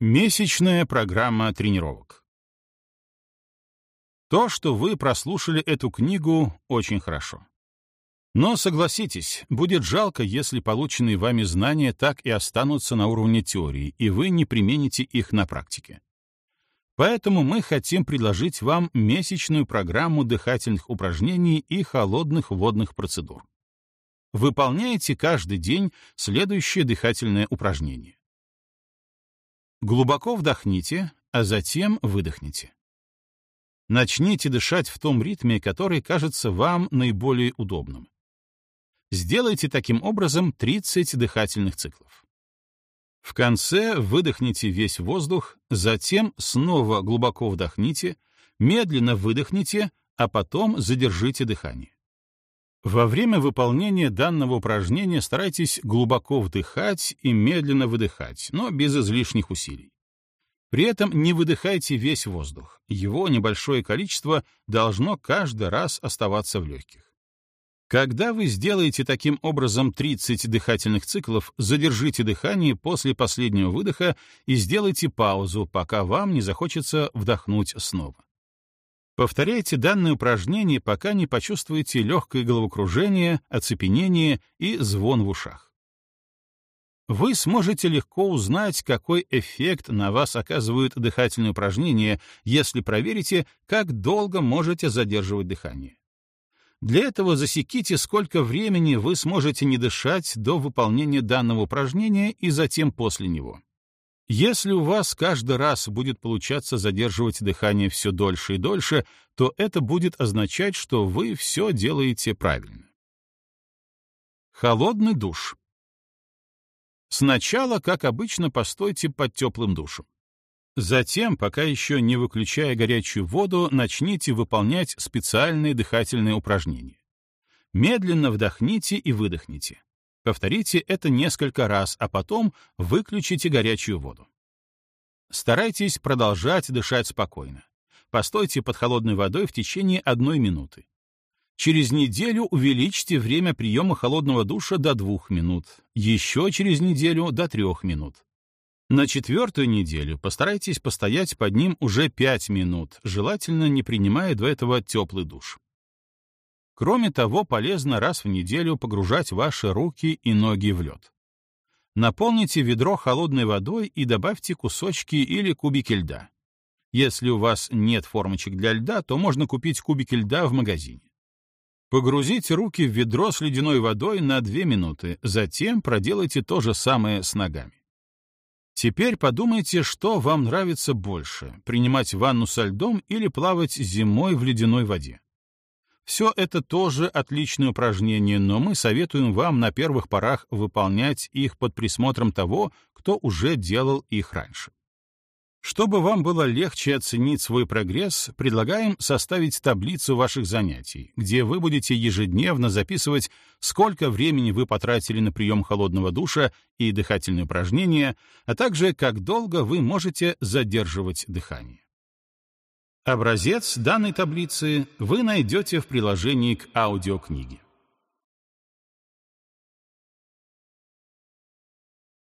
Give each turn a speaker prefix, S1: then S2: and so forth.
S1: Месячная программа тренировок. То, что вы прослушали эту книгу, очень хорошо. Но согласитесь, будет жалко, если полученные вами знания так и останутся на уровне теории, и вы не примените их на практике. Поэтому мы хотим предложить вам месячную программу дыхательных упражнений и холодных водных процедур. Выполняйте каждый день следующее дыхательное упражнение. Глубоко вдохните, а затем выдохните. Начните дышать в том ритме, который кажется вам наиболее удобным. Сделайте таким образом 30 дыхательных циклов. В конце выдохните весь воздух, затем снова глубоко вдохните, медленно выдохните, а потом задержите дыхание. Во время выполнения данного упражнения старайтесь глубоко вдыхать и медленно выдыхать, но без излишних усилий. При этом не выдыхайте весь воздух. Его небольшое количество должно каждый раз оставаться в легких. Когда вы сделаете таким образом 30 дыхательных циклов, задержите дыхание после последнего выдоха и сделайте паузу, пока вам не захочется вдохнуть снова. Повторяйте данное упражнение, пока не почувствуете легкое головокружение, оцепенение и звон в ушах. Вы сможете легко узнать, какой эффект на вас оказывают дыхательные упражнения, если проверите, как долго можете задерживать дыхание. Для этого засеките, сколько времени вы сможете не дышать до выполнения данного упражнения и затем после него. Если у вас каждый раз будет получаться задерживать дыхание все дольше и дольше, то это будет означать, что вы все делаете правильно. Холодный душ. Сначала, как обычно, постойте под теплым душем. Затем, пока еще не выключая горячую воду, начните выполнять специальные дыхательные упражнения. Медленно вдохните и выдохните. Повторите это несколько раз, а потом выключите горячую воду. Старайтесь продолжать дышать спокойно. Постойте под холодной водой в течение одной минуты. Через неделю увеличьте время приема холодного душа до двух минут, еще через неделю до трех минут. На четвертую неделю постарайтесь постоять под ним уже пять минут, желательно не принимая до этого теплый душ. Кроме того, полезно раз в неделю погружать ваши руки и ноги в лед. Наполните ведро холодной водой и добавьте кусочки или кубики льда. Если у вас нет формочек для льда, то можно купить кубики льда в магазине. Погрузите руки в ведро с ледяной водой на 2 минуты, затем проделайте то же самое с ногами. Теперь подумайте, что вам нравится больше — принимать ванну со льдом или плавать зимой в ледяной воде. Все это тоже отличные упражнения, но мы советуем вам на первых порах выполнять их под присмотром того, кто уже делал их раньше. Чтобы вам было легче оценить свой прогресс, предлагаем составить таблицу ваших занятий, где вы будете ежедневно записывать, сколько времени вы потратили на прием холодного душа и дыхательные упражнения, а также как долго вы можете задерживать дыхание. Образец данной таблицы вы найдете в приложении к аудиокниге.